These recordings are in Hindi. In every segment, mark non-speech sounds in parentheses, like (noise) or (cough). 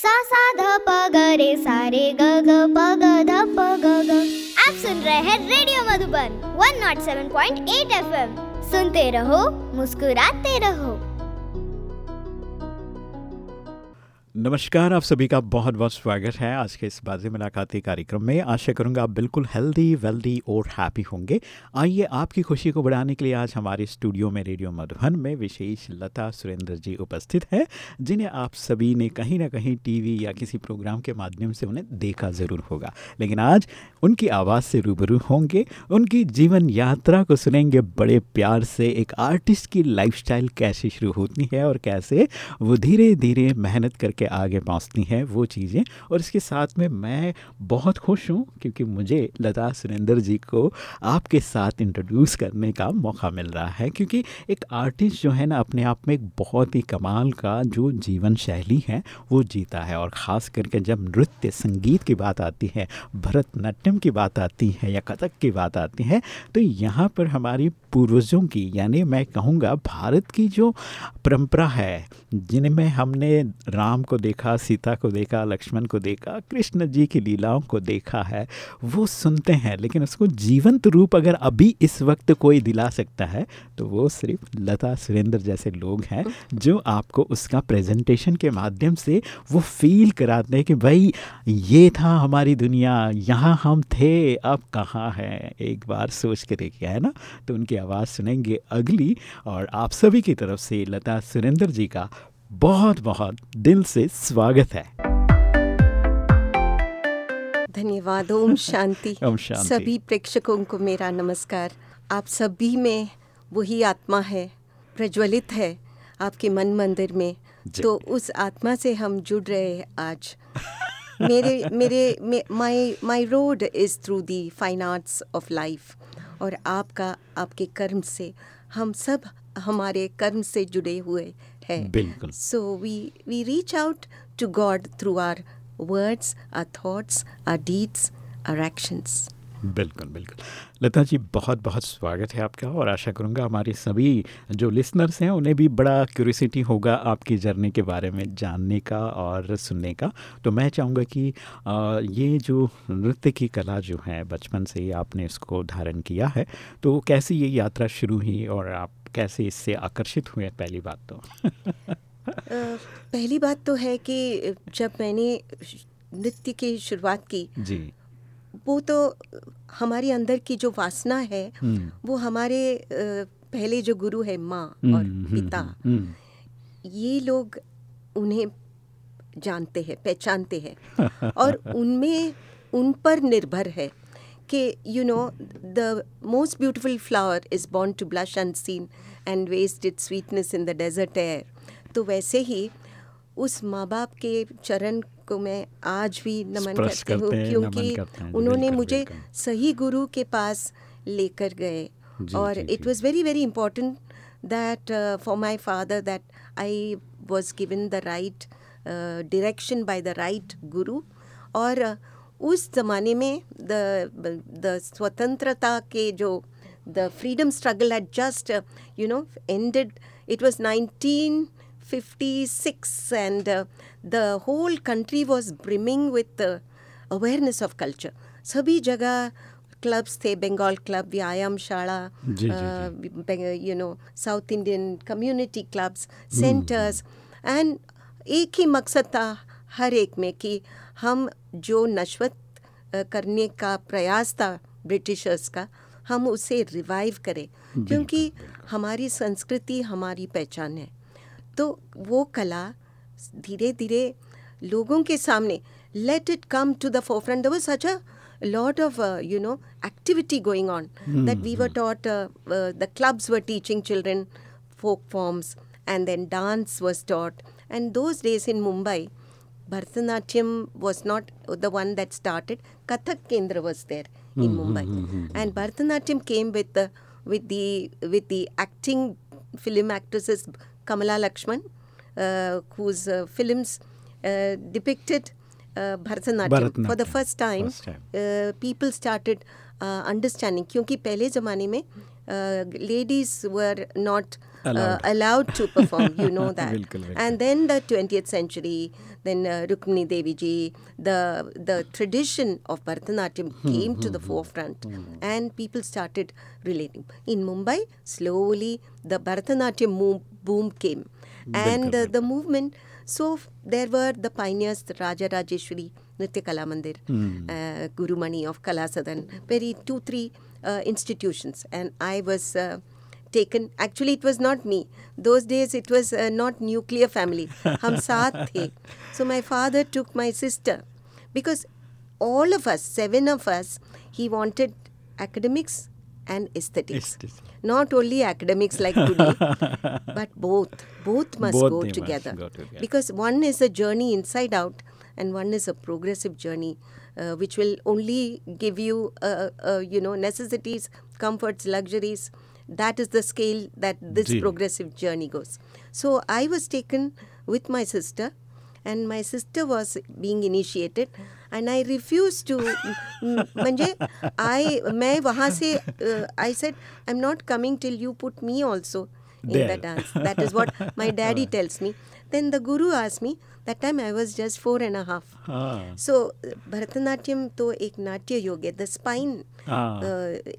सा सा ध प ग रे सा रे ग ग प ग ध प ग ग। आप सुन रहे हैं रेडियो मधुबन 107.8 एफएम सुनते रहो, मुस्कुराते रहो। नमस्कार, आप सभी का बहुत बहुत स्वागत है आज के इस बाजी मुलाकाती कार्यक्रम में। आशा करूँगा आप बिल्कुल हेल्दी वेल्दी और हैप्पी होंगे। आइए आपकी खुशी को बढ़ाने के लिए आज हमारे स्टूडियो में रेडियो मधुबन में विशेष लता सुरेंद्र जी उपस्थित हैं, जिन्हें आप सभी ने कहीं ना कहीं टीवी या किसी प्रोग्राम के माध्यम से उन्हें देखा ज़रूर होगा। लेकिन आज उनकी आवाज़ से रूबरू होंगे, उनकी जीवन यात्रा को सुनेंगे, बड़े प्यार से एक आर्टिस्ट की लाइफस्टाइल कैसे शुरू होती है और कैसे वो धीरे धीरे मेहनत करके आगे पहुँचती हैं वो चीज़ें। और इसके साथ में मैं बहुत खुश हूँ क्योंकि मुझे लता सुरेंद्र जी को आपके साथ इंट्रोड्यूस करने का मौका मिल रहा है क्योंकि एक आर्टिस्ट जो है ना, अपने आप में एक बहुत ही कमाल का जो जीवन शैली है, वो जीता है। और ख़ास करके जब नृत्य, संगीत की बात आती है, भरतनाट्यम की बात आती है या कथक की बात आती है तो यहाँ पर हमारी पूर्वजों की, यानी मैं कहूँगा भारत की जो परंपरा है, जिनमें हमने राम को देखा, सीता को देखा, लक्ष्मण को देखा, कृष्ण जी की लीलाओं को देखा है, वो सुनते हैं, लेकिन उसको जीवंत रूप अगर अभी इस वक्त कोई दिला सकता है तो वो सिर्फ़ लता सुरेंद्र जैसे लोग हैं, जो आपको उसका प्रेजेंटेशन के माध्यम से वो फील कराते हैं कि भाई, ये था हमारी दुनिया, यहाँ हम थे, अब कहाँ हैं? एक बार सोच के देखिए, है ना? तो उनकी आवाज़ सुनेंगे अगली और आप सभी की तरफ़ से लता सुरेंद्र जी का बहुत बहुत दिल से स्वागत है। धन्यवाद ओम शांति। (laughs) ओम शांति। सभी प्रेक्षकों को मेरा नमस्कार। आप सभी में वही आत्मा है प्रज्वलित है आपके मन मंदिर में। तो उस आत्मा से हम जुड़ रहे हैं आज। मेरे मेरे my my road is through the fine arts of life और आपका आपके कर्म से हम सब हमारे कर्म से जुड़े हुए हैं। बिल्कुल। So we we reach out to God through our words our thoughts our deeds our actions बिल्कुल बिल्कुल। लता जी बहुत बहुत स्वागत है आपका और आशा करूँगा हमारे सभी जो लिसनर्स हैं उन्हें भी बड़ा क्यूरियोसिटी होगा आपकी जर्नी के बारे में जानने का और सुनने का। तो मैं चाहूँगा कि ये जो नृत्य की कला जो है बचपन से ही आपने इसको धारण किया है तो कैसे ये यात्रा शुरू हुई और आप कैसे इससे आकर्षित हुए पहली बात तो। पहली बात तो है कि जब मैंने नृत्य की शुरुआत की जी। वो तो हमारे अंदर की जो वासना है हम्म, वो हमारे पहले जो गुरु है माँ हम्म, और हम्म, पिता। ये लोग उन्हें जानते हैं पहचानते हैं (laughs) और उनमें उन पर निर्भर है कि you know the most beautiful flower is born to blush unseen and waste it sweetness in the desert air तो वैसे ही उस माँ बाप के चरण को मैं आज भी नमन करती हूँ क्योंकि उन्होंने मुझे सही गुरु के पास लेकर गए। और it was very very important that for my father that I was given the right direction by the right guru और uh, उस ज़माने में द द स्वतंत्रता के जो the freedom struggle at just you know ended it was nineteen 56, and uh, the whole country was brimming with uh, awareness of culture. सभी जगह क्लब्स थे बंगाल क्लब व्यायाम शाला you know South Indian community clubs centres and एक ही मकसद था हर एक में कि हम जो नश्वत uh, करने का प्रयास था ब्रिटिशर्स का हम उसे रिवाइव करें। क्योंकि हमारी संस्कृति हमारी पहचान है। तो वो कला धीरे धीरे लोगों के सामने let it come to the forefront there was such a lot of you know activity going on that we were taught the clubs were teaching children folk forms and then dance was taught and those days in Mumbai Bharatanatyam was not the one that started Kathak Kendra was there in Mumbai and Bharatanatyam came with with the with the acting film actresses kamala lakshman uh, whose uh, films uh, depicted uh, Bharatanatyam. For the first time, first time. uh, people started uh, understanding क्योंकि पहले ज़माने में ladies were not Allowed. allowed to perform. You know (laughs) that. बिल्कुल, बिल्कुल. And then the 20th century, then uh, Rukmini Devi ji, the the tradition of Bharatanatyam Hmm, came to the forefront, and people started relating. In Mumbai, slowly the Bharatanatyam mo- boom came, and uh, the movement. So f- there were the pioneers, the Raja Rajeshwari Nritya Kala Mandir, uh, Guru Mani of Kala Sadan, very two three uh, institutions, and I was. Uh, taken actually it was not me. Those days it was uh, not nuclear family. Hum (laughs) saath the. So my father took my sister. Because all of us seven of us he wanted academics and aesthetics. Aesthetics. not only academics like today (laughs) but both. Both must Both go they must together. go together. because one is a journey inside out and one is a progressive journey uh, which will only give you uh, uh, you know necessities comforts luxuries that is the scale that this ji. progressive journey goes so i was taken with my sister and my sister was being initiated and i refused to (laughs) म्हणजे i मैं वहाँ से uh, i said i'm not coming till you put me also in There. the dance that is what my (laughs) daddy tells me then the guru asked me that time I was just four and half so Bharatanatyam तो एक नाट्य योग्य the spine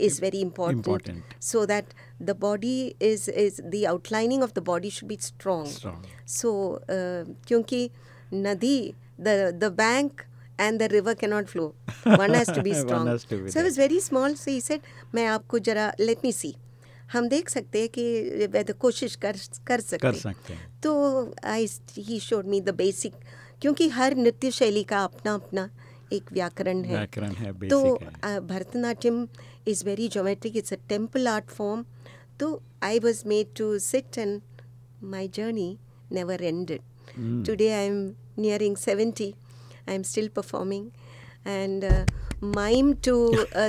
is very important so that the body is is the outlining of the body should be strong so क्योंकि नदी the the bank and the river cannot flow one has to be strong so is very small so he set मैं आपको जरा लेट मी सी हम देख सकते हैं कि whether कोशिश कर कर सकते कर सकते हैं। तो I he showed me the basic क्योंकि हर नृत्य शैली का अपना अपना एक व्याकरण है। व्याकरण है तो basic Bharatanatyam is very geometric it's a temple art form तो I was made to sit and my journey never ended today I am nearing seventy I am still performing and mime to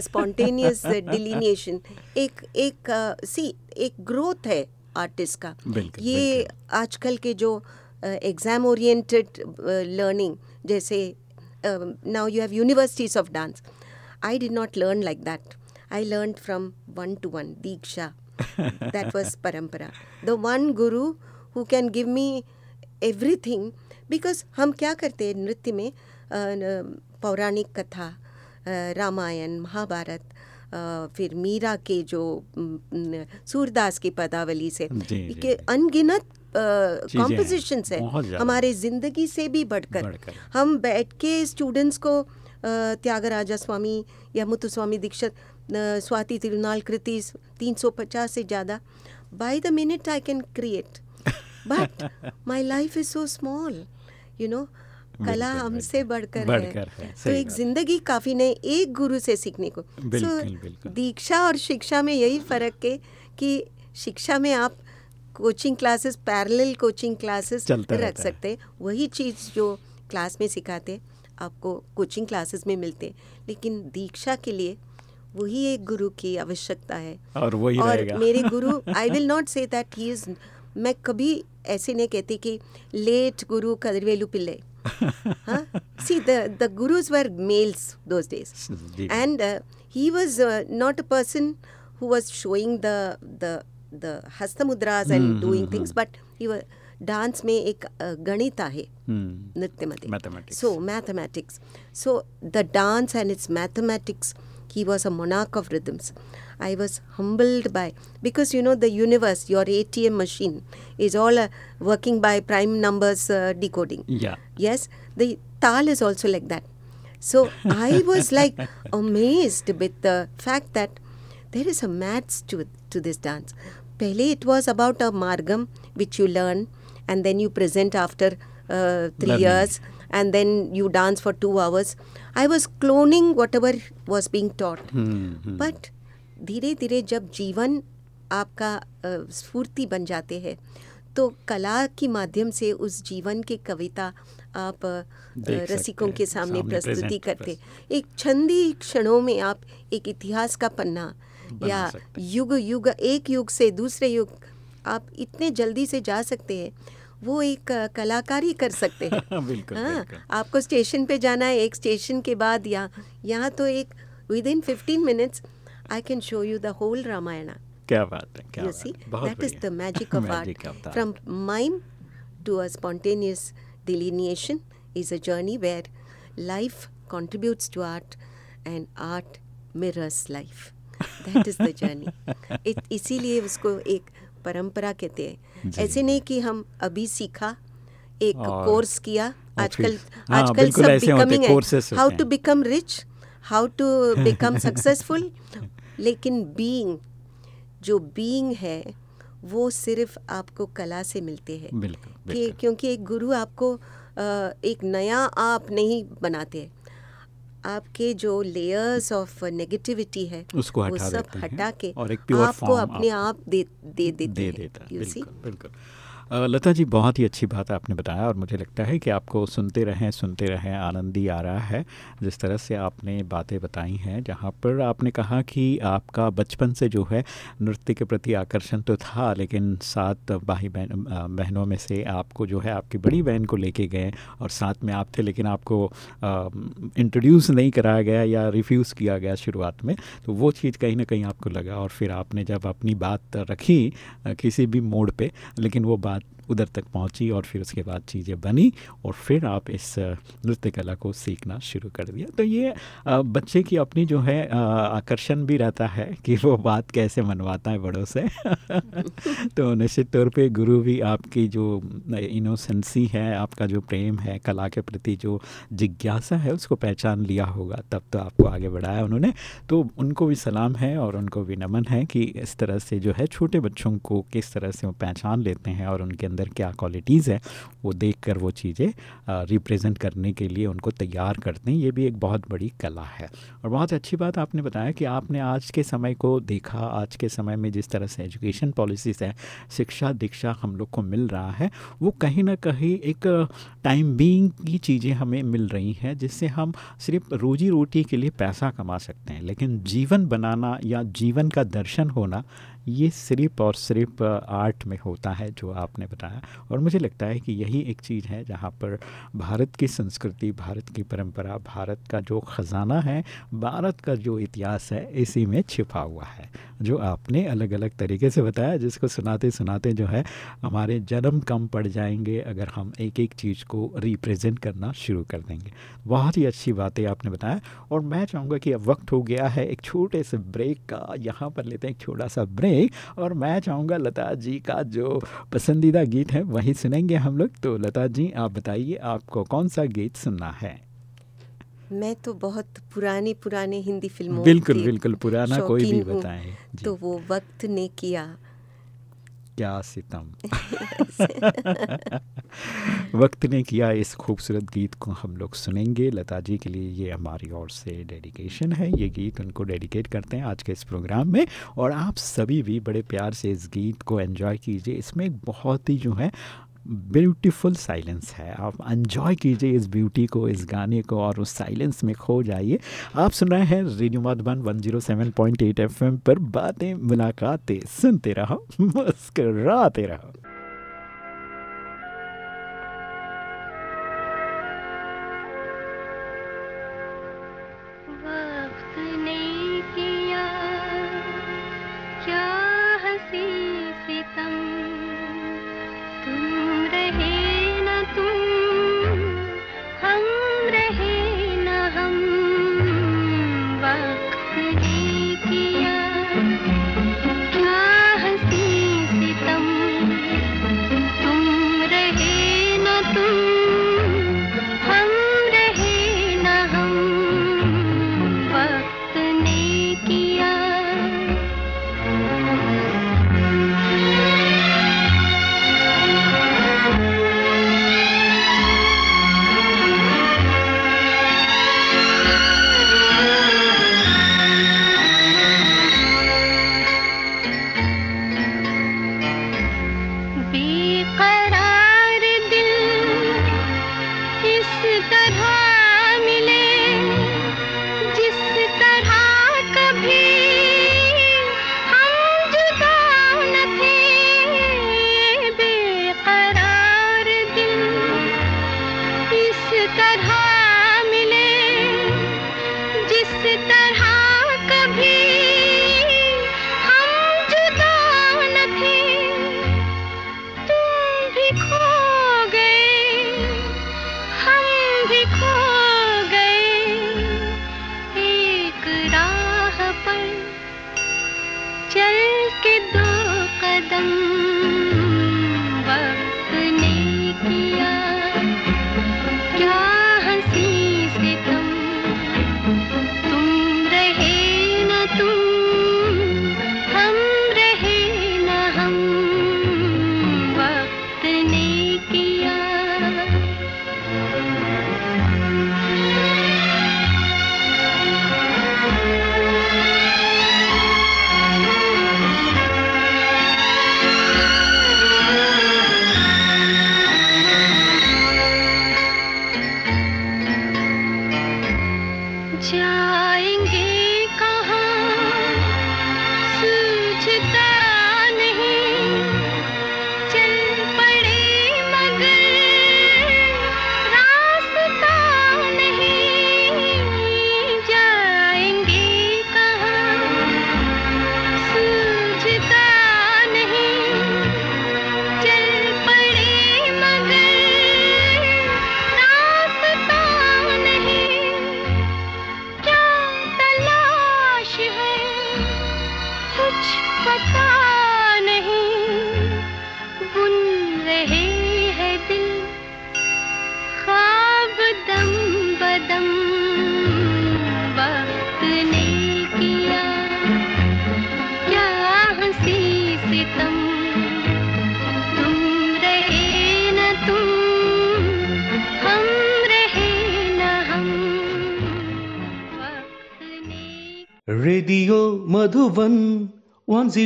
spontaneous delineation एक एक सी एक ग्रोथ है आर्टिस्ट का। बिल्कुल, ये आजकल के जो एग्ज़ाम ओरिएंटेड लर्निंग जैसे now you have universities of dance I did not learn like that I learn from one to one Diksha that was परंपरा the one guru who can give me everything because हम क्या करते हैं नृत्य में? पौराणिक कथा रामायण महाभारत फिर मीरा के जो सूरदास की पदावली से के अनगिनत कॉम्पोजिशंस है हमारे ज़िंदगी से भी बढ़कर। बढ़कर। हम बैठ के स्टूडेंट्स को त्यागराजा स्वामी या मुत्तुस्वामी दीक्षित स्वाति तिरुनाल कृति तीन सौ पचास से ज़्यादा। By the minute I can create but my life is so small you know कला हमसे बढ़कर बढ़कर है। है, तो एक ज़िंदगी काफ़ी नहीं एक गुरु से सीखने को। बिल्कुल, बिल्कुल। दीक्षा और शिक्षा में यही फ़र्क है कि शिक्षा में आप coaching classes parallel coaching classes रख सकते हैं। वही चीज़ जो क्लास में सिखाते आपको कोचिंग क्लासेस में मिलते लेकिन दीक्षा के लिए वही एक गुरु की आवश्यकता है। और वही और रहेगा। मेरे गुरु I will not say that he is मैं कभी ऐसे नहीं कहती कि लेट गुरु कदरवेलू पिल्ले। हाँ see the the gurus were males those days ji. and uh, he was uh, not a person who was showing the the the hastamudras and doing things but he was dance में एक अ, गणित आहे हम्म, नृत्यमध्ये Mathematics. So mathematics so the dance and it's mathematics he was a monarch of rhythms. I was humbled by because you know the universe, your ATM machine is all uh, working by prime numbers uh, decoding. Yeah. Yes, the tal is also like that. So I was like (laughs) amazed with the fact that there is a maths to to this dance. Pehle it was about a margam which you learn and then you present after uh, three Learning. years and then you dance for two hours. I was cloning whatever was being taught. Mm-hmm. But धीरे धीरे जब जीवन आपका स्फूर्ति बन जाते हैं तो कला के माध्यम से उस जीवन की कविता आप रसिकों के सामने सामने प्रस्तुति करते एक छंदी क्षणों में आप एक इतिहास का पन्ना या युग युग एक युग से दूसरे युग आप इतने जल्दी से जा सकते हैं वो एक कलाकारी कर सकते हैं। (laughs) बिल्कुल, हाँ, बिल्कुल। आपको स्टेशन पे जाना है एक स्टेशन के बाद या यहाँ तो एक with in fifteen minutes I can show you the whole Ramayana क्या बात है क्या see that is the magic of art from mime to a spontaneous delineation is a journey where life contributes to art and art mirrors life that is the journey इसीलिए उसको एक परंपरा कहते हैं। ऐसे नहीं कि हम अभी सीखा एक कोर्स किया आजकल आजकल सब becoming how to become rich how to become successful लेकिन बीइंग जो बीइंग है वो सिर्फ़ आपको कला से मिलते हैं। कि क्योंकि एक गुरु आपको एक नया आप नहीं बनाते। आपके जो लेयर्स ऑफ़ नेगेटिविटी है उसको हटा वो सब हटा के और एक आपको अपने आप- आप दे दे देते दे देता है? बिल्कुल बिल्कुल। लता जी, बहुत ही अच्छी बात आपने बताया और मुझे लगता है कि आपको सुनते रहें सुनते रहें, आनंद ही आ रहा है, जिस तरह से आपने बातें बताई हैं, जहाँ पर आपने कहा कि आपका बचपन से जो है, नृत्य के प्रति आकर्षण तो था, लेकिन सात भाई बहन बहनों में से आपको जो है, आपकी बड़ी बहन को लेके गए और साथ में आप थे, लेकिन आपको इंट्रोड्यूस नहीं कराया गया या रिफ्यूज़ किया गया शुरुआत में तो वो चीज़ कहीं ना कहीं आपको लगा और फिर आपने जब अपनी बात रखी किसी भी मोड़ पर लेकिन वो बात that उधर तक पहुँची और फिर उसके बाद चीज़ें बनी और फिर आप इस नृत्य कला को सीखना शुरू कर दिया। तो ये बच्चे की अपनी जो है आकर्षण भी रहता है कि वो बात कैसे मनवाता है बड़ों से। (laughs) तो निश्चित तौर पे गुरु भी आपकी जो इनोसेंसी है, आपका जो प्रेम है, कला के प्रति जो जिज्ञासा है, उसको पहचान लिया होगा, तब तो आपको आगे बढ़ाया उन्होंने। तो उनको भी सलाम है और उनको भी नमन है कि इस तरह से जो है छोटे बच्चों को किस तरह से वो पहचान लेते हैं और उनके अंदर क्या क्वालिटीज़ है, वो देख कर वो चीज़ें रिप्रेजेंट करने के लिए उनको तैयार करते हैं। ये भी एक बहुत बड़ी कला है। और बहुत अच्छी बात आपने बताया कि आपने आज के समय को देखा, आज के समय में जिस तरह से एजुकेशन पॉलिसीज़ है, शिक्षा, दीक्षा हम लोग को मिल रहा है, वो कहीं ना कहीं एक टाइम बीइंग की चीज़ें हमें मिल रही हैं, जिससे हम सिर्फ़ रोजी रोटी के लिए पैसा कमा सकते हैं। लेकिन जीवन बनाना या जीवन का दर्शन होना ये सिर्फ़ और सिर्फ़ आर्ट में होता है जो आपने बताया। और मुझे लगता है कि यही एक चीज़ है जहाँ पर भारत की संस्कृति, भारत की परंपरा, भारत का जो ख़जाना है, भारत का जो इतिहास है, इसी में छिपा हुआ है। जो आपने अलग अलग तरीके से बताया, जिसको सुनाते सुनाते जो है, हमारे जन्म कम पड़ जाएँगे अगर हम एक एक चीज़ को रिप्रेजेंट करना शुरू कर देंगे। बहुत ही अच्छी बातें आपने बताया। और मैं चाहूँगा कि अब वक्त हो गया है एक छोटे से ब्रेक का। यहाँ पर लेते हैं एक छोटा सा ब्रेक। और मैं चाहूँगा लता जी का जो पसंदीदा गीत है वही सुनेंगे हम लोग। तो लता जी आप बताइए आपको कौन सा गीत सुनना है? मैं तो बहुत पुरानी पुराने हिंदी फ़िल्मों बिल्कुल बिल्कुल पुराना कोई भी बताएँ। तो वो वक्त ने किया। क्या सितम। (laughs) वक्त ने किया इस खूबसूरत गीत को हम लोग सुनेंगे। लता जी के लिए ये हमारी ओर से डेडिकेशन है। ये गीत उनको डेडिकेट करते हैं आज के इस प्रोग्राम में। और आप सभी भी बड़े प्यार से इस गीत को एंजॉय कीजिए। इसमें एक बहुत ही जो है ब्यूटीफुल साइलेंस है। आप एंजॉय कीजिए इस ब्यूटी को, इस गाने को और उस साइलेंस में खो जाइए। आप सुन रहे हैं रेडियो मधुबन 107.8 एफएम पर बातें, मुलाकातें, सुनते रहो, (laughs) मुस्कराते रहो।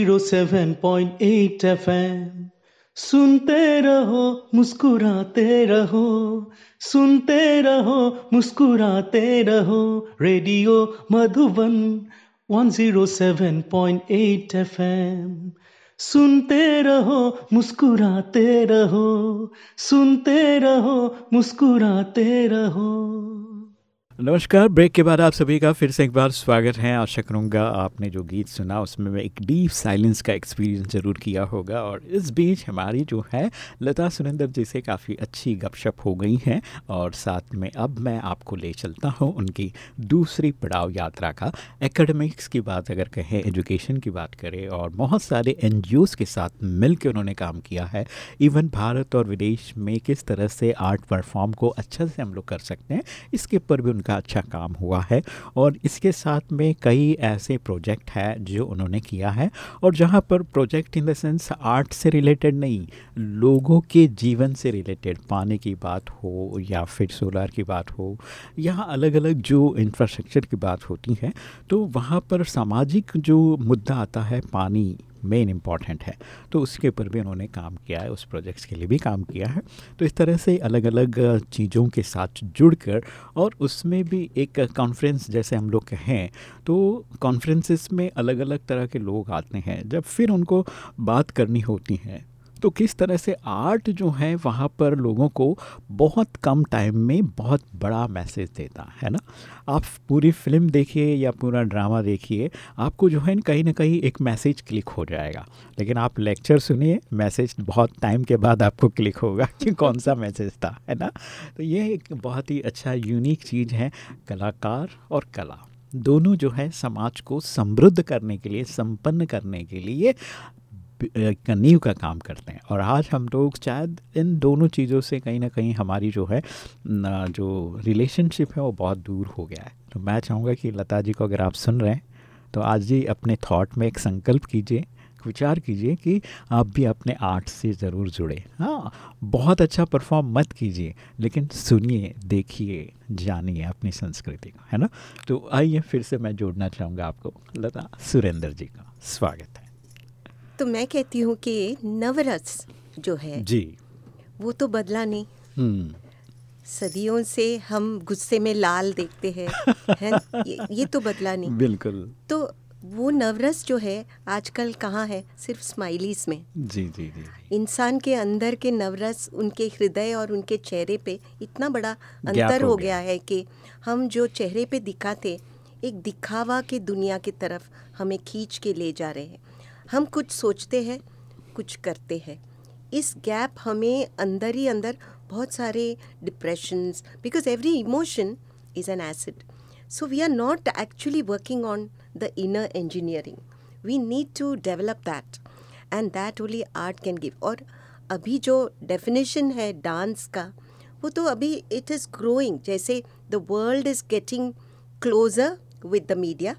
107.8 एफएम। सुनते रहो, मुस्कुराते रहो। सुनते रहो, मुस्कुराते रहो। Radio Madhuban 107.8 FM. सुनते रहो, मुस्कुराते रहो। सुनते रहो, मुस्कुराते रहो। नमस्कार, ब्रेक के बाद आप सभी का फिर से एक बार स्वागत है। आशा करूँगा आपने जो गीत सुना, उसमें मैं एक डीप साइलेंस का एक्सपीरियंस ज़रूर किया होगा और इस बीच हमारी जो है लता सुरेंद्र जी से काफ़ी अच्छी गपशप हो गई है और साथ में अब मैं आपको ले चलता हूँ उनकी दूसरी पड़ाव यात्रा का। एकेडमिक्स की बात अगर कहें एजुकेशन की बात करें और बहुत सारे एन के साथ मिल उन्होंने काम किया है। इवन भारत और विदेश में किस तरह से आर्ट परफॉर्म को अच्छा से हम लोग कर सकते हैं, इसके ऊपर भी उनका अच्छा काम हुआ है और इसके साथ में कई ऐसे प्रोजेक्ट है जो उन्होंने किया है और जहाँ पर project in the sense art से रिलेटेड नहीं, लोगों के जीवन से रिलेटेड, पानी की बात हो या फिर सोलर की बात हो या अलग अलग जो इंफ्रास्ट्रक्चर की बात होती है तो वहाँ पर सामाजिक जो मुद्दा आता है पानी मेन इंपॉर्टेंट है। तो उसके ऊपर भी उन्होंने काम किया है, उस प्रोजेक्ट्स के लिए भी काम किया है। तो इस तरह से अलग अलग चीज़ों के साथ जुड़कर और उसमें भी एक कॉन्फ्रेंस जैसे हम लोग कहें तो कॉन्फ्रेंसिस में अलग अलग तरह के लोग आते हैं। जब फिर उनको बात करनी होती है तो किस तरह से आर्ट जो है वहाँ पर लोगों को बहुत कम टाइम में बहुत बड़ा मैसेज देता है ना? आप पूरी फ़िल्म देखिए या पूरा ड्रामा देखिए, आपको जो है कहीं ना कहीं एक मैसेज क्लिक हो जाएगा। लेकिन आप लेक्चर सुनिए, मैसेज बहुत टाइम के बाद आपको क्लिक होगा कि (laughs) कौन सा मैसेज था, है ना? तो ये एक बहुत ही अच्छा यूनिक चीज़ है, कलाकार और कला। दोनों जो है समाज को समृद्ध करने के लिए, संपन्न करने के लिए नींव का काम करते हैं। और आज हम लोग शायद इन दोनों चीज़ों से कहीं ना कहीं हमारी जो है जो रिलेशनशिप है, वो बहुत दूर हो गया है। तो मैं चाहूँगा कि लता जी को अगर आप सुन रहे हैं तो आज ही अपने थॉट में एक संकल्प कीजिए विचार कीजिए कि आप भी अपने आर्ट से ज़रूर जुड़े। हाँ बहुत अच्छा परफॉर्म मत कीजिए, लेकिन सुनिए, देखिए, जानिए अपनी संस्कृति को, है ना? तो आइए फिर से मैं जोड़ना चाहूँगा आपको, लता सुरेंद्र जी का। स्वागत। तो मैं कहती हूँ कि नवरस जो है जी। वो तो बदला नहीं। हम्म। सदियों से हम गुस्से में लाल देखते हैं (laughs) है? ये, ये तो बदला नहीं। बिल्कुल। तो वो नवरस जो है आजकल कहाँ है? सिर्फ़ स्माइलीज में। जी जी जी। इंसान के अंदर के नवरस उनके हृदय और उनके चेहरे पे इतना बड़ा अंतर हो हो गया। गया है कि हम जो चेहरे पे दिखाते एक दिखावा के दुनिया की तरफ़ हमें खींच के ले जा रहे हैं। हम कुछ सोचते हैं, कुछ करते हैं। इस गैप हमें अंदर ही अंदर बहुत सारे depressions because every emotion is an acid so we are not actually working on the inner engineering we need to develop that and that only art can give और अभी जो डेफिनेशन है डांस का, वो तो अभी इट इज़ ग्रोइंग जैसे the world is getting closer with the media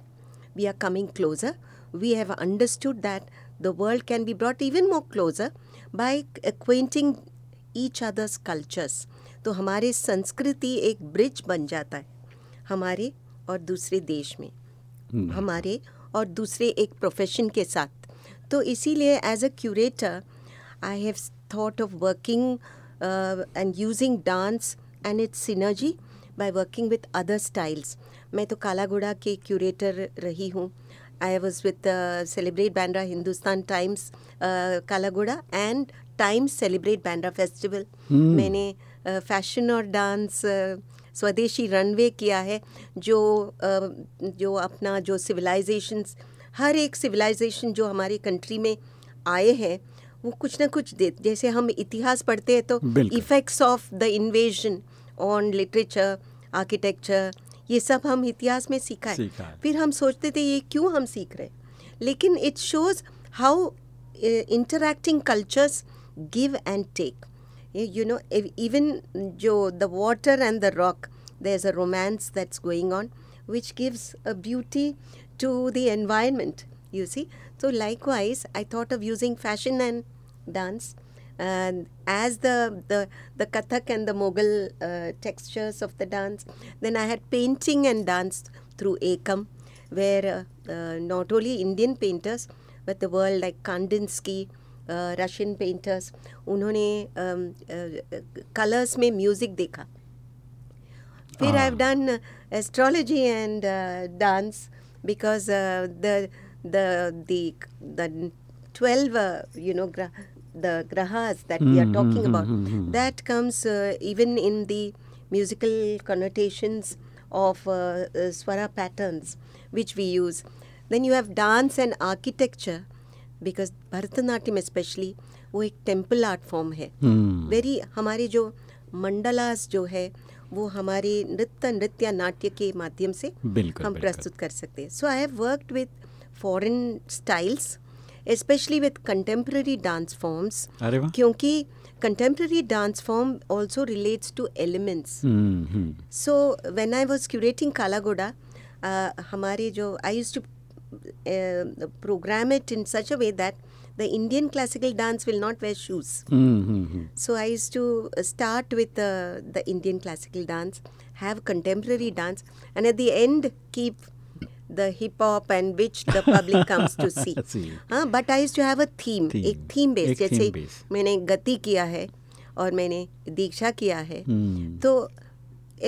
we are coming closer we have understood that the world can be brought even more closer by acquainting each other's cultures. तो हमारे संस्कृति एक ब्रिज बन जाता है हमारे और दूसरे देश में हमारे और दूसरे एक प्रोफेशन के साथ। तो इसीलिए as a curator I have thought of working and using dance and its synergy by working with other styles मैं तो कालागुड़ा के क्यूरेटर रही हूँ I was with celebrate Bandra Hindustan Times Kala Ghoda and Times celebrate Bandra festival मैंने फ़ैशन और डांस स्वदेशी रनवे किया है जो जो अपना जो सिविलाइजेशंस हर एक सिविलाइजेशन जो हमारी कंट्री में आए हैं वो कुछ ना कुछ दे जैसे हम इतिहास पढ़ते हैं तो effects of the invasion on literature architecture ये सब हम इतिहास में सीखा है। फिर हम सोचते थे ये क्यों हम सीख रहे लेकिन it shows how interacting cultures give and take you know even जो the water and the rock the is a romance that's going on which gives a beauty to the environment you see so likewise I thought of using fashion and dance and as the the the kathak and the mughal uh, textures of the dance then i had painting and dance through ekam where uh, uh, not only Indian painters but the world like Kandinsky, uh, Russian painters, उन्होंने कलर्स में म्यूजिक देखा फिर I have done astrology and dance because the the the the 12 uh, you know gra- the grahas that mm-hmm. we are talking about Mm-hmm. that comes uh, even in the musical connotations of uh, uh, swara patterns which we use then you have dance and architecture because Bharatanatyam especially वो एक टेंपल आर्ट फॉर्म है वेरी हमारे जो मंडलास जो है वो हमारे नृत्य नृत्य नाट्य के माध्यम से बिल्कुल, हम बिल्कुल। प्रस्तुत कर सकते हैं so I have worked with foreign styles especially with contemporary dance forms क्योंकि contemporary dance form also relates to elements hmm, hmm, so when I was curating Kalagoda, uh, हमारे जो I used to uh, program it in such a way that the Indian classical dance will not wear shoes. Hmm, hmm, hmm, So I used to uh, start with uh, the Indian classical dance, have contemporary dance, and at the end keep the hip hop and which the public comes to see. हाँ but I used to have a theme, Theme. एक theme base एक जैसे theme base. मैंने गति किया है और मैंने दीक्षा किया है हम्म, तो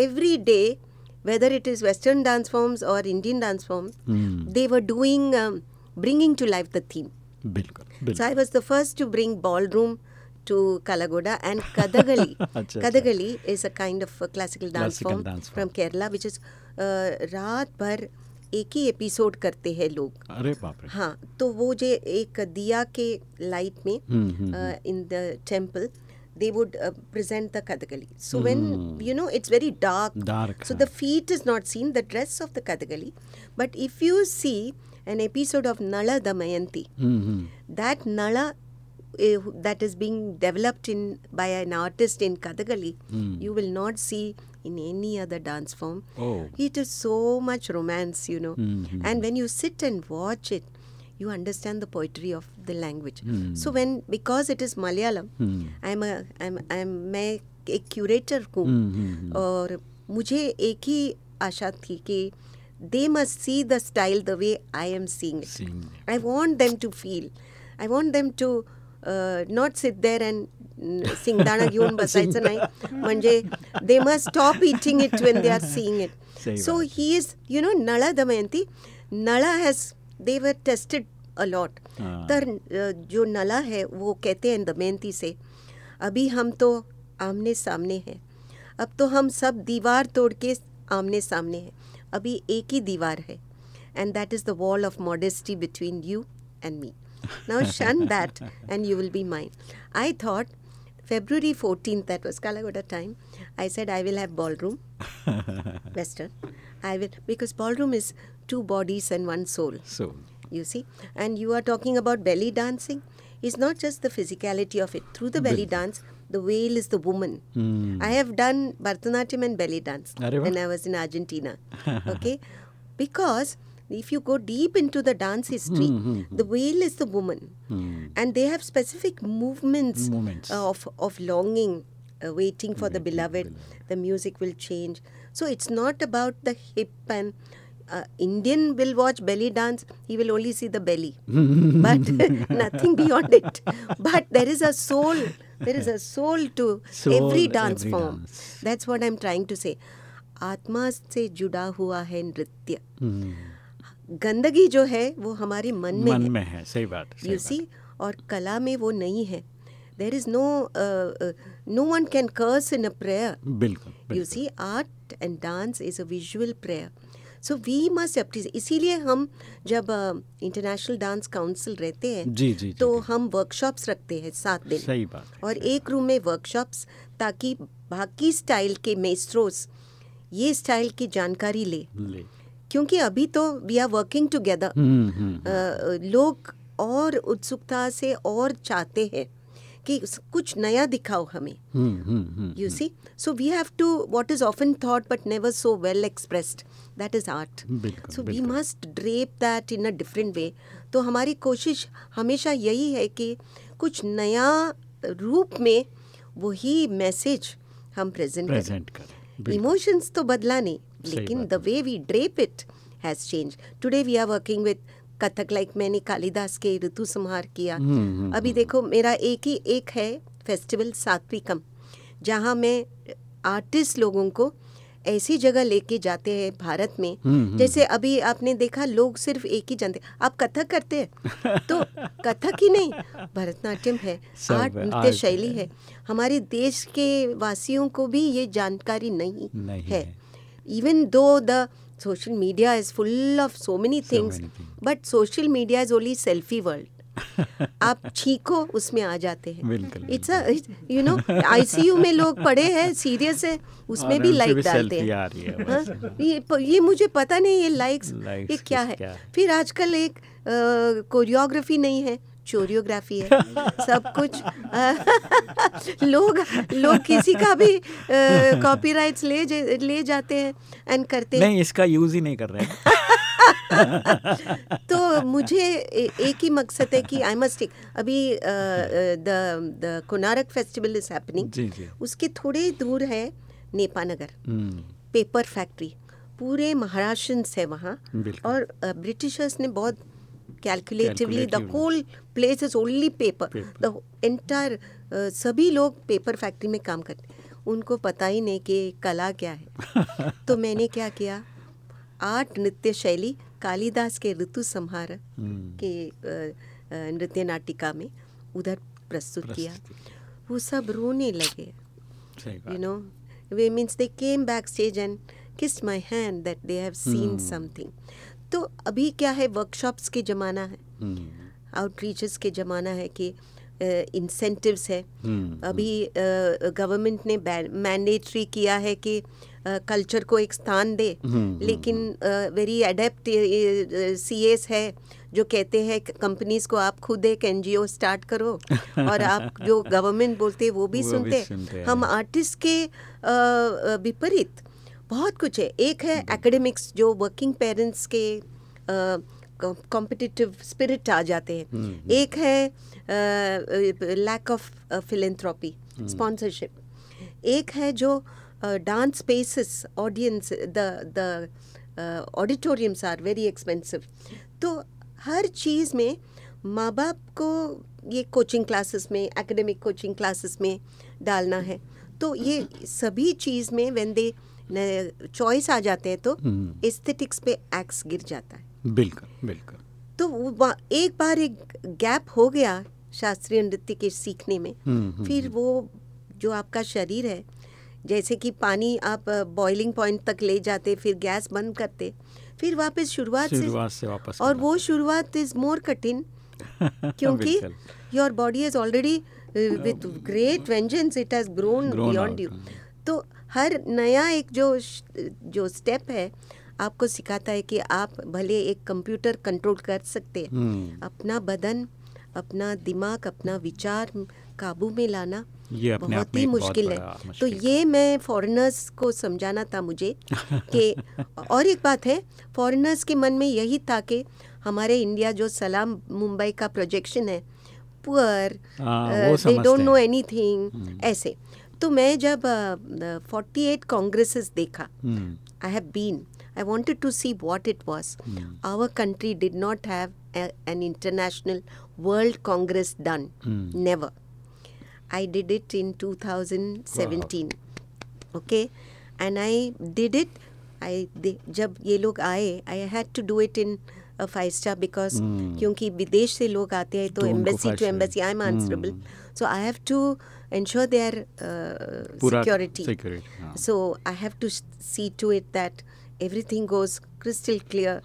every day whether it is western dance forms or indian dance forms hmm, they were doing um, bringing to life the theme बिल्कुल so बिल्कुल i was the first to bring ballroom to kalagoda and kadagali अच्छा, अच्छा। kadagali is a kind of a classical dance Classical form dance form. from kerala which is uh, रात भर एक ही एपिसोड करते हैं लोग। अरे बाप रे। हाँ तो वो जो एक दिया के लाइट में in the temple they would present the Kathakali so when you know it's very dark so the feet is not seen the dress of the Kathakali but if you see an episode of Nala Damayanti that Nala that is being developed in by an artist in Kathakali you will not see in any other dance form Oh. it is so much romance you know Mhm. and when you sit and watch it you understand the poetry of the language so when because it is malayalam Hmm. i'm a i'm i'm मैं एक क्यूरेटर हूँ हम्म, हम्म, और मुझे एक ही आशा थी कि they must see the style the way I am seeing Seeing I want them to feel. I want them to not sit there and शिंगदाणं घेऊन बसायचं नाही. म्हणजे they must stop eating it when they are seeing it so he is you know Nala Damayanti. Nala has they were tested a lot तर जो नळ है वो कहते हैं दमयंती से अभी हम तो आमने सामने हैं. अब तो हम सब दीवार तोड़ के आमने सामने हैं. अभी एक ही दीवार है. And that is the wall of modesty between you and me Now shun that and you will be mine. I thought February 14th, that was Kalagoda time, I said I will have ballroom, (laughs) Western. I will, because ballroom is two bodies and one soul. So. You see? And you are talking about belly dancing. It's not just the physicality of it. Through the belly dance, the veil is the woman. I have done Bharatanatyam and belly dance Arriba. when I was in Argentina. okay? (laughs) Because if you go deep into the dance history, the veil is the woman, and they have specific movements, Movements. of of longing, uh, waiting for the beloved. The music will change. So it's not about the hip and. Uh, Indian will watch belly dance, he will only see the belly, (laughs) but (laughs) nothing beyond it. But there is a soul, there is a soul to Soul, every dance every form. dance. That's what I'm trying to say. आत्मा से जुड़ा हुआ है नृत्य गंदगी जो है वो हमारे मन में मन है। में है सही बात सही यू। सी और कला में वो नहीं है। There is no no one can curse in a prayer बिल्कुल you see art and dance is a visual prayer so we must appreciate इसीलिए हम जब इंटरनेशनल डांस काउंसिल रहते हैं जी, जी, तो जी। हम वर्कशॉप्स रखते हैं सात दिन। सही बात और एक रूम में वर्कशॉप्स ताकि बाकी स्टाइल के मेस्ट्रोस ये स्टाइल की जानकारी ले। ले। क्योंकि अभी तो वी आर वर्किंग टुगेदर लोग और उत्सुकता से और चाहते हैं कि कुछ नया दिखाओ हमें। You see so we have to what is often thought but never so well expressed that is art so we must drape that in a different way तो हमारी कोशिश हमेशा यही है कि कुछ नया रूप में वही मैसेज हम प्रेजेंट करें। इमोशंस तो बदला नहीं। लेकिन the way we drape it has changed. Today we are working with Kathak like मैंने कालिदास के ऋतु संहार किया। हम्म, अभी देखो मेरा एक ही एक है फेस्टिवल सात्विकम जहाँ मैं आर्टिस्ट लोगों को ऐसी जगह लेके जाते हैं भारत में। हम्म, जैसे अभी आपने देखा लोग सिर्फ़ एक ही जानते आप कथक करते हैं? तो कथक ही नहीं भरतनाट्यम है आर्ट नृत्य शैली है। है। हमारे देश के वासियों को भी ये जानकारी नहीं, नहीं है। है। Even though the social media is full of so many So things many things. but social media is only selfie world. (laughs) आप छीको उसमें आ जाते हैं। इट्स यू नो आईसीयू में लोग पड़े हैं सीरियस है उसमें भी लाइक डालते हैं। ये ये मुझे पता नहीं ये लाइक्स ये क्या है? क्या? फिर आजकल एक कोरियोग्राफी नहीं है चोरियोग्राफी है। (laughs) सब कुछ (laughs) लोग लोग किसी का भी कॉपीराइट्स ले जा- ले जाते हैं एंड करते हैं। नहीं इसका यूज़ ही नहीं कर रहे (laughs) तो मुझे ए- एक ही मकसद है कि आई मस्ट अभी the the Konark festival is happening उसके थोड़े दूर है नेपानगर पेपर फैक्ट्री पूरे महाराष्ट्र है वहाँ। और ब्रिटिशर्स ने बहुत calculatively the. Whole place is only paper the entire सभी लोग पेपर फैक्ट्री में काम करते उनको पता ही नहीं कि कला क्या है। (laughs) तो मैंने क्या किया? आर्ट नृत्य शैली कालिदास के ऋतु संहार हम्म, के नृत्य नाटिका में उधर प्रस्तुत किया। वो सब रोने लगे। You know way means they came back and kissed my hand that they have seen Hmm. something तो अभी क्या है वर्कशॉप्स के ज़माना है। हम्म, आउटरीचेस के ज़माना है कि इंसेंटिव्स है। हम्म, अभी गवर्नमेंट ने मैंडेटरी किया है कि कल्चर को एक स्थान दे। हम्म, लेकिन वेरी अडेप्ट सी एस है जो कहते हैं कंपनीज़ को आप खुद एक एनजीओ स्टार्ट करो। (laughs) और आप जो गवर्नमेंट बोलते हैं वो भी वो भी सुनते सुनते। हम आर्टिस्ट के विपरीत। बहुत कुछ है। एक है एकेडमिक्स जो वर्किंग पेरेंट्स के कॉम्पिटिटिव स्पिरिट आ जाते हैं। एक है लैक ऑफ़ फिलेंथ्रॉपी स्पॉन्सरशिप एक है जो dance spaces audience the the auditoriums are very expensive तो हर चीज़ में माँ बाप को ये कोचिंग क्लासेस में एकेडमिक कोचिंग क्लासेस में डालना है। तो ये सभी चीज़ में वेन दे चॉइस आ जाते हैं तो हम्म। एस्थेटिक्स पे एक्स गिर जाता है। बिल्कुल बिल्कुल। तो वो एक बार एक गैप हो गया शास्त्रीय नृत्य के सीखने में हम्म, हम्म, फिर वो जो आपका शरीर है जैसे कि पानी आप बॉइलिंग पॉइंट तक ले जाते फिर गैस बंद करते फिर वापस शुरुआत से से वापस और वो शुरुआत इज़ मोर कठिन (laughs) क्योंकि your body is already with great vengeance it has grown beyond you. तो हर नया एक जो जो स्टेप है आपको सिखाता है कि आप भले एक कंप्यूटर कंट्रोल कर सकते हैं। हम्म, अपना बदन अपना दिमाग अपना विचार काबू में लाना ये अपने बहुत ही मुश्किल है। बड़ा तो मुश्किल ये मैं फॉरेनर्स को समझाना था मुझे (laughs) कि और एक बात है फॉरेनर्स के मन में यही था कि हमारे इंडिया जो सलाम मुंबई का प्रोजेक्शन है poor they don't know anything ऐसे। तो मैं जब फोर्टी एट कांग्रेस देखा I have been I wanted to see what it was our country did not have an international world congress done never I did it in two thousand seventeen okay and I did it I जब ये लोग आए I had to do it in five star because क्योंकि विदेश से लोग आते हैं तो embassy to embassy I am answerable so I have to ensure they are security so I have to see to it that everything goes crystal clear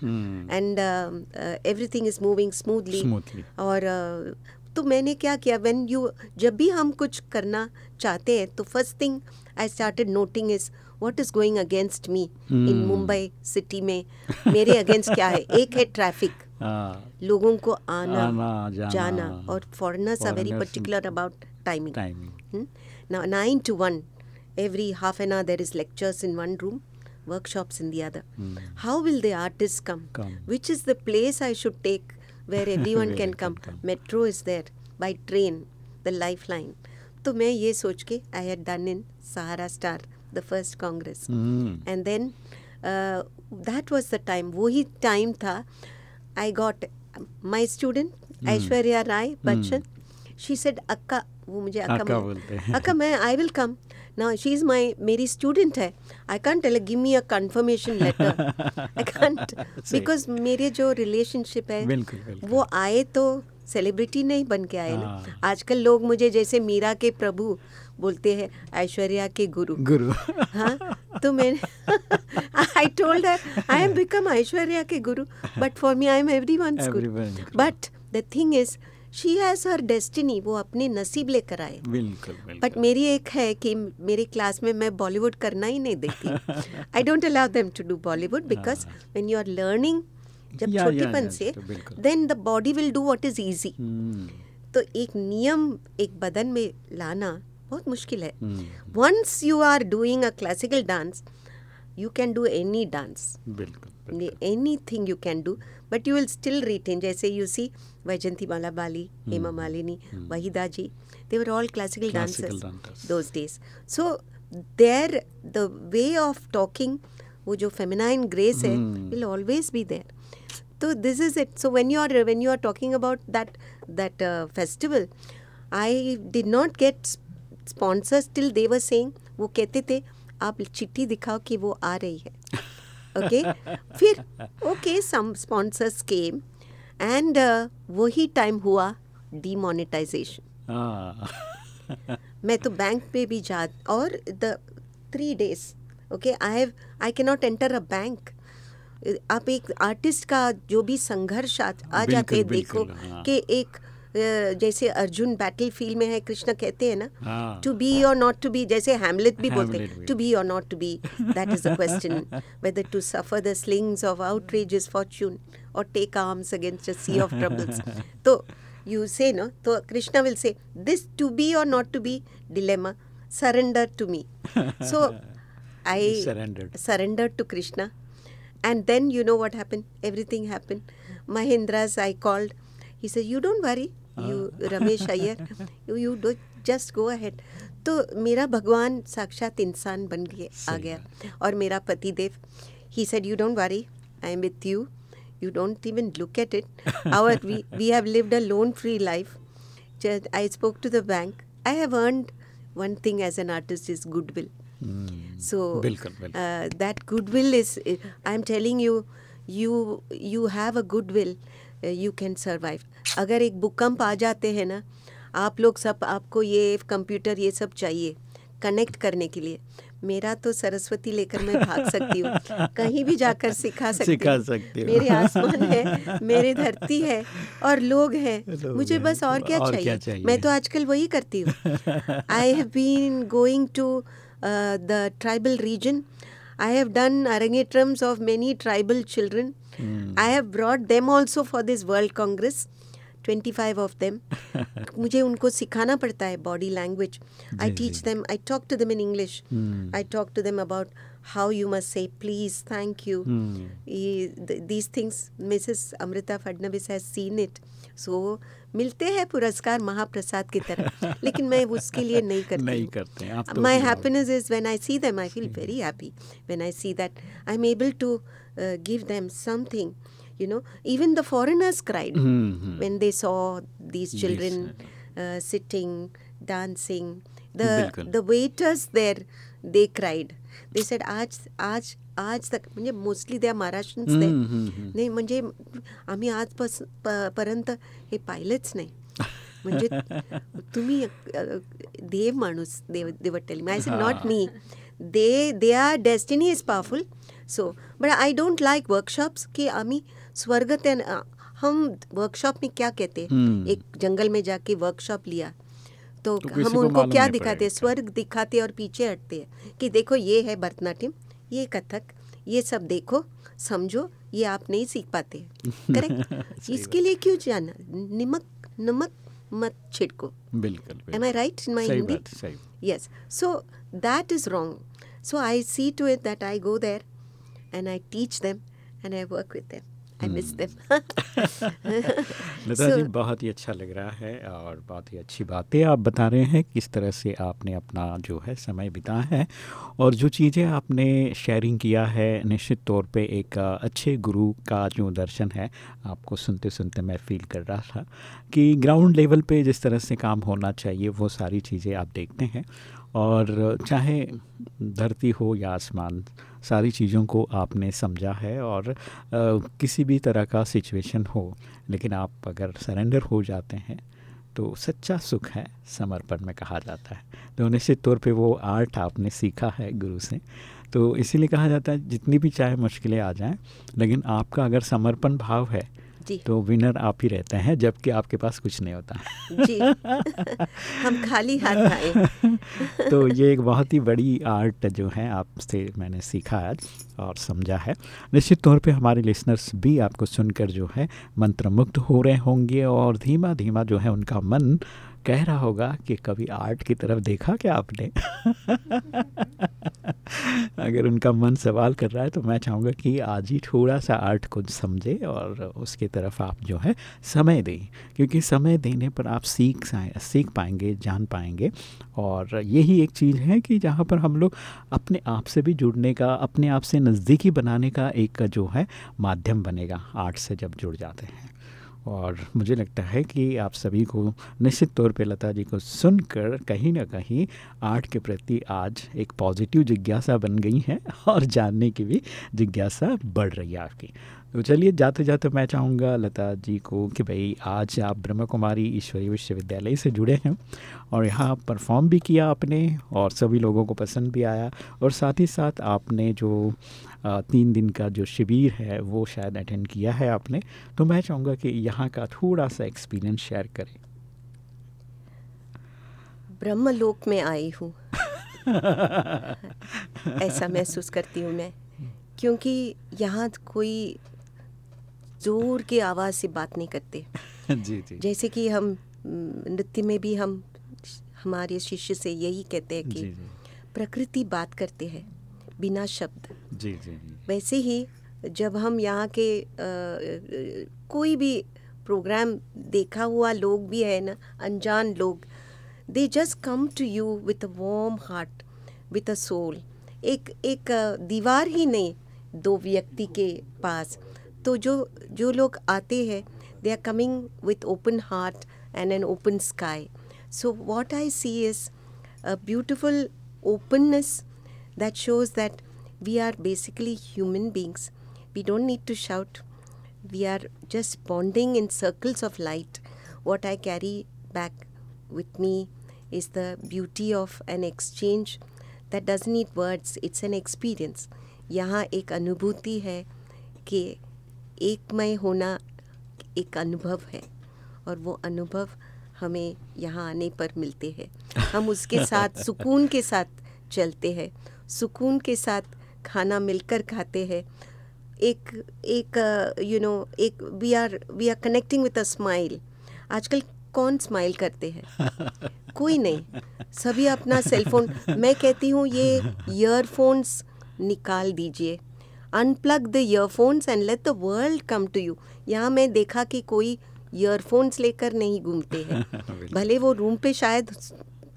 and everything is moving smoothly और तो मैंने क्या किया वेन यू जब भी हम कुछ करना चाहते हैं तो first thing I started noting is what is going against me in Mumbai city में? मेरे अगेंस्ट क्या है? एक है ट्रैफ़िक (laughs) लोगों को आना, आना जाना, जाना. और foreigners are very particular about timing nine to one every half an hour there is lectures in one room workshop in the other how will the artist come which is the place I should take where everyone can come metro is there by train the lifeline तो मैं ये सोच के I had done in Sahara star the first congress hmm, and then that was the time वही टाइम था I got my student Aishwarya Rai Bachchan she said akka वो मुझे अक्का बोलते हैं। अक्का मैं I will come now she is my मेरी स्टूडेंट है I can't tell give me a confirmation letter I can't because मेरे जो रिलेशनशिप है बिल्कुल, बिल्कुल। वो आए तो सेलिब्रिटी नहीं बन के आए ना। आजकल लोग मुझे जैसे मीरा के प्रभु बोलते हैं ऐश्वर्या के गुरु। गुरु। (laughs) हाँ तो मैंने I told her I am become Aishwarya के गुरु but for me I am everyone guru. But the thing is she has her destiny वो अपने नसीब लेकर आए। बिल्कुल बट मेरी एक है कि मेरे क्लास में मैं बॉलीवुड करना ही नहीं देती। I don't allow them to do Bollywood because when you are learning जब छोटीपन से then the body will do what is hmm, तो एक नियम एक बदन में लाना बहुत मुश्किल है। Once you are doing a classical dance you can do any dance. Anything you can do but you will still retain जैसे you see Vyjayanthimala Bali Hema Malini Waheeda ji they were all classical Classical dancers dancers. Those days so there the way of talking वो जो फेमिनाइन ग्रेस है Hmm. Will always be there so this is it. So when you are when you are talking about that that uh, festival i did not till they were saying वो कहते थे आप चिट्ठी दिखाओ कि वो आ रही है. ओके (laughs) फिर okay some sponsors came and वही टाइम हुआ डीमोनेटाइजेशन हाँ। मैं तो बैंक पे भी जा और the three days okay I have I can not enter a bank आप एक आर्टिस्ट का जो भी संघर्ष आ, आ जाते देखो हाँ। कि एक जैसे अर्जुन बैटल फ़ील्ड में है कृष्ण कहते हैं ना to be or not to be जैसे हैमलेट भी बोलते हैं to be or not to be that is the question whether to suffer the slings of outreach is fortune or take arms against sea of troubles तो यू से नो तो Krishna will say this to be or not to be dilemma surrender to me so I surrender to Krishna and then you know what happen everything happen Mahendra I called he say you don't worry you Ramesh Iyer you do just go ahead तो मेरा भगवान साक्षात इंसान बन गए आ गया। और मेरा पति देव ही said you don't worry I am with you you don't even look at it our we we have lived a loan free life I spoke to the bank I have earn one thing as an artist is good will so that good will is I am telling you you you have a good will you can survive अगर एक भूकंप आ जाते हैं ना आप लोग सब आपको ये कंप्यूटर ये सब चाहिए कनेक्ट करने के लिए मेरा तो सरस्वती लेकर मैं भाग सकती हूँ (laughs) कहीं भी जाकर सिखा सकती सिखा हूँ। सकती हो। मेरे आसमान है मेरे धरती है और लोग हैं लोग मुझे बस और क्या और चाहिए? क्या चाहिए? मैं तो आजकल वही करती हूँ I have been going to the tribal region I have done arangetrams of many tribal children i have brought them also for this world congress 25 of them मुझे उनको सिखाना पड़ता है body language I teach i talk to them in english Hmm. i talk to them about how you must say please thank you Hmm. ये- th- these things mrs amrita fadnavis has seen it so मिलते हैं पुरस्कार महाप्रसाद की तरह लेकिन मैं उसके लिए नहीं करती नहीं करते हैं, आप तो my अपनी- happiness is when i see them i feel very happy when i see that i'm able to uh, give them something you know even the foreigners cried hmm, hmm. when they saw these These, children uh, sitting dancing the बिल्कुल। the waiters there they cried they said आज आज आज तक म्हणजे मोस्टली त्या महाराष्ट्रन्स हम्म, ते हम्म, हम्म. नाही म्हणजे आम्ही आजपास प- पर्यंत हे पाहिलंच नाही म्हणजे तुम्ही अ, देव माणूस देव देव telling I said not me they they are destiny is powerful so but I don't like workshops कि आम्ही स्वर्ग ते हम वर्कशॉप में क्या कहते हैं? हम्म। एक जंगल में जाके वर्कशॉप लिया। तो, तो हम उनको क्या दिखाते हैं? स्वर्ग दिखाते और पीछे हटते हैं कि देखो ये है भरतनाट्यम ये कथक ये सब देखो समझो ये आप नहीं सीख पाते करेक्ट (laughs) इसके लिए क्यों जाना? नमक नमक मत छिड़को। बिल्कुल बिल्कुल। Am I right in my सही Hindi? बात सही Yes. So that is wrong. So I see to it that I go there and I teach them and I work with them. I miss them Lata ji बहुत ही अच्छा लग रहा है और बहुत ही अच्छी बातें आप बता रहे हैं किस तरह से आपने अपना जो है समय बिताया है और जो चीज़ें आपने शेयरिंग किया है निश्चित तौर पे एक अच्छे गुरु का जो दर्शन है आपको सुनते सुनते मैं फील कर रहा था कि ग्राउंड लेवल पे जिस तरह से काम होना चाहिए वो सारी चीज़ें आप देखते हैं। और चाहे धरती हो या आसमान सारी चीज़ों को आपने समझा है और अ, किसी भी तरह का सिचुएशन हो लेकिन आप अगर सरेंडर हो जाते हैं तो सच्चा सुख है समर्पण में कहा जाता है। तो निश्चित तौर पे वो आर्ट आपने सीखा है गुरु से। तो इसीलिए कहा जाता है जितनी भी चाहे मुश्किलें आ जाएँ लेकिन आपका अगर समर्पण भाव है तो विनर आप ही रहते हैं जबकि आपके पास कुछ नहीं होता। जी। (laughs) हम खाली हाथ आए (laughs) तो ये एक बहुत ही बड़ी आर्ट जो है आपसे मैंने सीखा आज और समझा है। निश्चित तौर पे हमारे लिसनर्स भी आपको सुनकर जो है मंत्रमुग्ध हो रहे होंगे और धीमा धीमा जो है उनका मन कह रहा होगा कि कभी आर्ट की तरफ़ देखा क्या आपने? अगर उनका मन सवाल कर रहा है तो मैं चाहूँगा कि आज ही थोड़ा सा आर्ट को समझे और उसकी तरफ़ आप जो है समय दें, क्योंकि समय देने पर आप सीख सीख पाएँगे, जान पाएँगे। और यही एक चीज़ है कि जहाँ पर हम लोग अपने आप से भी जुड़ने का, अपने आप से नज़दीकी बनाने का एक जो है माध्यम बनेगा, आर्ट से जब जुड़ जाते हैं। और मुझे लगता है कि आप सभी को निश्चित तौर पे लता जी को सुनकर कहीं ना कहीं आर्ट के प्रति आज एक पॉजिटिव जिज्ञासा बन गई है और जानने की भी जिज्ञासा बढ़ रही है आपकी। तो चलिए, जाते जाते मैं चाहूँगा लता जी को कि भाई आज आप ब्रह्म कुमारी ईश्वरीय विश्वविद्यालय से जुड़े हैं और यहाँ परफॉर्म भी किया आपने और सभी लोगों को पसंद भी आया और साथ ही साथ आपने जो तीन दिन का जो शिविर है वो शायद अटेंड किया है आपने। तो मैं चाहूँगा कि यहाँ का थोड़ा सा एक्सपीरियंस शेयर करें। ब्रह्मलोक में आई हूँ। ऐसा महसूस करती हूँ मैं क्योंकि यहाँ कोई ज़ोर की आवाज़ से बात नहीं करते। जी जी। जैसे कि हम नृत्य में भी हम हमारे शिष्य से यही कहते हैं कि प्रकृति बात करते हैं। बिना शब्द। जी जी जी। वैसे ही जब हम यहाँ के अ, अ, कोई भी प्रोग्राम देखा हुआ लोग भी है ना अनजान लोग they just come to you with a warm heart with a soul एक एक दीवार ही नहीं दो व्यक्ति के पास। तो जो जो लोग आते हैं they are coming with open heart and an open sky so what I see is a beautiful openness that shows that we are basically human beings. We don't need to shout. We are just bonding in circles of light. What I carry back with me is the beauty of an exchange that doesn't need words, it's an experience. यहाँ एक अनुभूति है कि एकमय होना एक अनुभव है और वो अनुभव हमें यहाँ आने पर मिलते हैं हम उसके साथ सुकून के साथ चलते हैं सुकून के साथ खाना मिलकर खाते हैं। एक एक यू नो एक we are we are connecting with a smile आजकल कौन स्माइल करते हैं? (laughs) कोई नहीं। सभी अपना सेलफोन मैं कहती हूँ ये ईयरफोन्स निकाल दीजिए। Unplug the earphones and let the world come to you यहाँ मैं देखा कि कोई ईयरफोन्स लेकर नहीं घूमते हैं। (laughs) भले वो रूम पे शायद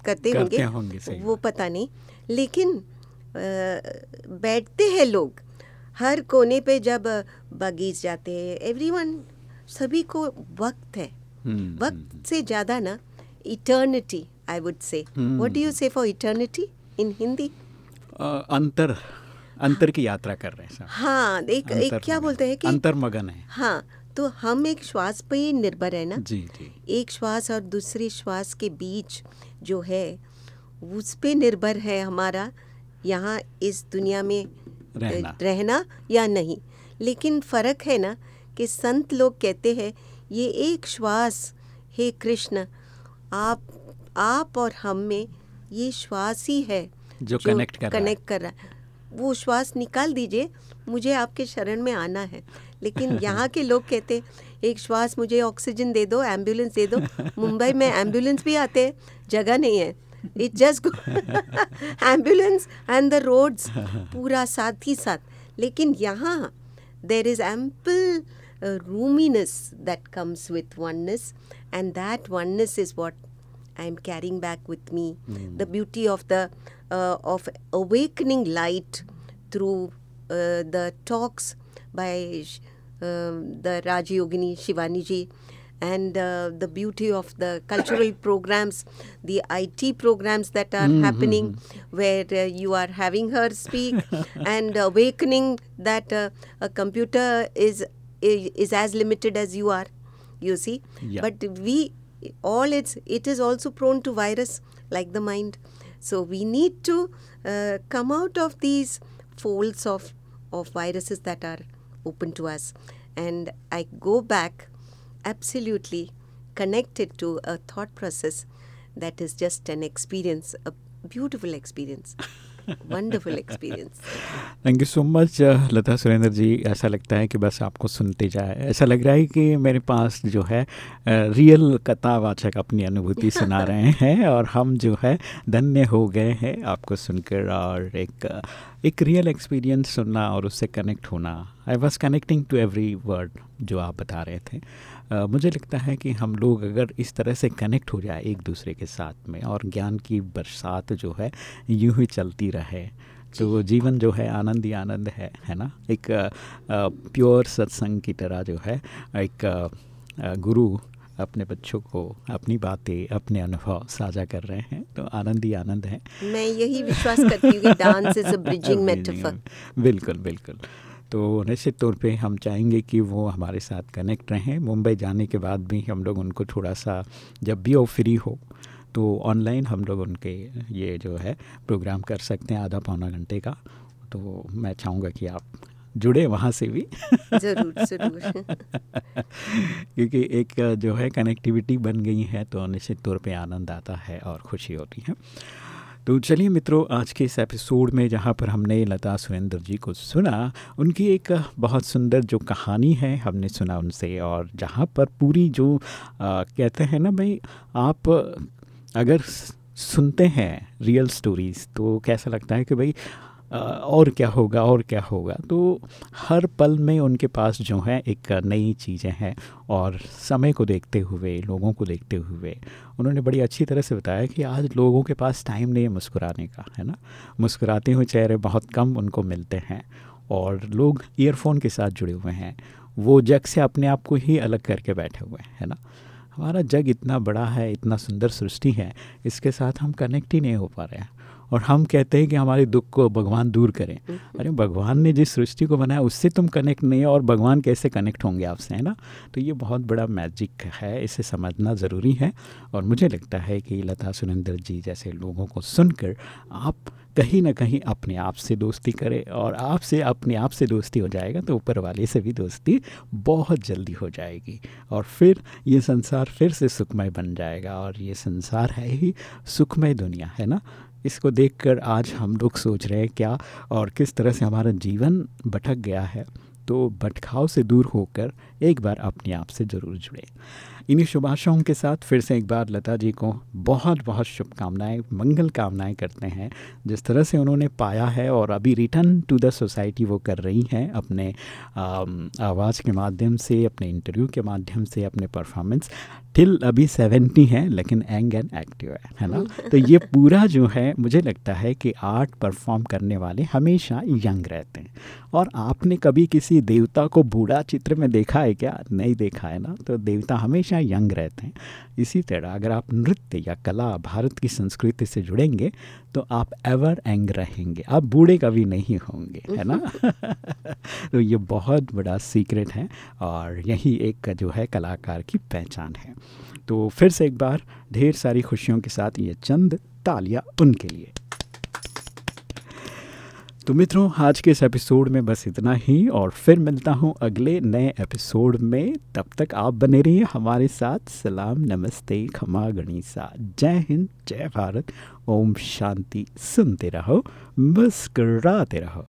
करते करते होंगे होंगे, वो पता नहीं। लेकिन बैठते हैं लोग। हर कोने पे जब बगीच जाते हैं एवरीवन सभी को वक्त है। हम्म, वक्त से ज़्यादा ना eternity I would say what do you say for eternity in Hindi अंतर अंतर की यात्रा कर रहे हैं हाँ एक एक क्या बोलते हैं कि अंतर्मगन है। हाँ तो हम एक श्वास पे ही निर्भर है ना। जी जी। एक श्वास और दूसरे श्वास के बीच जो है उस पे निर्भर है हमारा यहाँ इस दुनिया में रहना। रहना या नहीं। लेकिन फ़र्क है ना कि संत लोग कहते हैं ये एक श्वास हे कृष्ण आप आप और हम में ये श्वास ही है जो connect कर कनेक्ट कर रहा है। वो श्वास निकाल दीजिए मुझे आपके शरण में आना है। लेकिन (laughs) यहाँ के लोग कहते एक श्वास मुझे ऑक्सीजन दे दो एंबुलेंस दे दो। (laughs) मुंबई में एंबुलेंस भी आते हैं जगह नहीं है। It just (laughs) ambulance and the roads पूरा साथ ही साथ लेकिन यहाँ there is ample uh, roominess that comes with oneness, and that oneness is what I'm carrying back with me. The beauty of the uh, of awakening light through uh, the talks by sh- um, the Raj Yogini Shivani ji and uh, the beauty of the cultural programs, the IT programs that are happening, where uh, you are having her speak (laughs) and awakening that uh, a computer is, is is as limited as you are. You see, Yeah. but we all it's it is also prone to virus like the mind. So we need to uh, come out of these folds of of viruses that are open to us, and I go back absolutely connected to a thought process that is just an experience, a beautiful experience, wonderful experience. Thank you so much Lata Surendra ji ऐसा लगता है कि बस आपको सुनते जाए ऐसा लग रहा है कि मेरे पास जो है रियल कथावाचक अपनी अनुभूति सुना रहे हैं और हम जो है धन्य हो गए हैं आपको सुनकर और एक अ, एक रियल एक्सपीरियंस सुनना और उससे कनेक्ट होना। I was connecting to every word जो आप बता रहे थे। अ, मुझे लगता है कि हम लोग अगर इस तरह से कनेक्ट हो जाए एक दूसरे के साथ में और ज्ञान की बरसात जो है यूँ ही चलती रहे तो जीवन जो है आनंद ही आनंद है है ना? एक प्योर सत्संग की तरह जो है एक गुरु अपने बच्चों को अपनी बातें अपने अनुभव साझा कर रहे हैं। तो आनंद ही आनंद है। मैं यही विश्वास करती हूँ कि dance is a (laughs) bridging metaphor बिल्कुल बिल्कुल। तो निश्चित तौर पे हम चाहेंगे कि वो हमारे साथ कनेक्ट रहें। मुंबई जाने के बाद भी हम लोग उनको थोड़ा सा जब भी वो फ्री हो तो ऑनलाइन हम लोग उनके ये जो है प्रोग्राम कर सकते हैं आधा पौना घंटे का। तो मैं चाहूँगा कि आप जुड़े वहाँ से भी। ज़रूर ज़रूर। (laughs) क्योंकि एक जो है कनेक्टिविटी बन गई है तो निश्चित तौर पे आनंद आता है और खुशी होती है। तो चलिए मित्रों आज के इस एपिसोड में जहाँ पर हमने लता सुरेंद्र जी को सुना उनकी एक बहुत सुंदर जो कहानी है हमने सुना उनसे। और जहाँ पर पूरी जो आ, कहते हैं ना भाई आप अगर सुनते हैं रियल स्टोरीज़ तो कैसा लगता है कि भाई और क्या होगा, और क्या होगा। तो हर पल में उनके पास जो है एक नई चीज़ें हैं और समय को देखते हुए, लोगों को देखते हुए उन्होंने बड़ी अच्छी तरह से बताया कि आज लोगों के पास टाइम नहीं है मुस्कुराने का, है ना? मुस्कुराते हुए चेहरे बहुत कम उनको मिलते हैं और लोग ईयरफोन के साथ जुड़े हुए हैं। वो जग से अपने आप को ही अलग करके बैठे हुए हैं, है ना? हमारा जग इतना बड़ा है, इतना सुंदर सृष्टि है, इसके साथ हम कनेक्ट ही नहीं हो पा रहे हैं। और हम कहते हैं कि हमारे दुख को भगवान दूर करें। अरे भगवान ने जिस सृष्टि को बनाया उससे तुम कनेक्ट नहीं हो और भगवान कैसे कनेक्ट होंगे आपसे है ना? तो ये बहुत बड़ा मैजिक है इसे समझना ज़रूरी है। और मुझे लगता है कि लता सुरेंद्र जी जैसे लोगों को सुनकर आप कहीं ना कहीं अपने आप से दोस्ती करें और आपसे अपने आप से दोस्ती हो जाएगा तो ऊपर वाले से भी दोस्ती बहुत जल्दी हो जाएगी। और फिर ये संसार फिर से सुखमय बन जाएगा और ये संसार है ही सुखमय दुनिया है ना? इसको देखकर आज हम लोग सोच रहे हैं क्या और किस तरह से हमारा जीवन भटक गया है। तो भटकाव से दूर होकर एक बार अपने आप से ज़रूर जुड़े। इन्हीं शुभ आशाओं के साथ फिर से एक बार लता जी को बहुत बहुत शुभकामनाएँ, मंगल कामनाएँ करते हैं। जिस तरह से उन्होंने पाया है और अभी रिटर्न टू द सोसाइटी वो कर रही हैं अपने आवाज़ के माध्यम से, अपने इंटरव्यू के माध्यम से, अपने परफॉर्मेंस टिल अभी सेवेंटी हैं लेकिन एंग एंड एक्टिव है है ना? (laughs) तो ये पूरा जो है मुझे लगता है कि आर्ट परफॉर्म करने वाले हमेशा यंग रहते हैं। और आपने कभी किसी देवता को बूढ़ा चित्र में देखा है क्या? नहीं देखा है ना? तो देवता हमेशा यंग रहते हैं। इसी तरह अगर आप नृत्य या कला भारत की संस्कृति से जुड़ेंगे तो आप एवर एंग रहेंगे। आप बूढ़े कभी नहीं होंगे है ना? (laughs) तो ये बहुत बड़ा सीक्रेट है और यही एक जो है कलाकार की पहचान है। तो फिर से एक बार ढेर सारी खुशियों के साथ ये चंद तालियाँ उनके लिए। तो मित्रों, आज के इस एपिसोड में बस इतना ही, और फिर मिलता हूँ अगले नए एपिसोड में। तब तक आप बने रहिए हमारे साथ। सलाम, नमस्ते, खमा गणिसा। जय हिंद, जय भारत। ओम शांति, सुनते रहो, मुस्कराते रहो।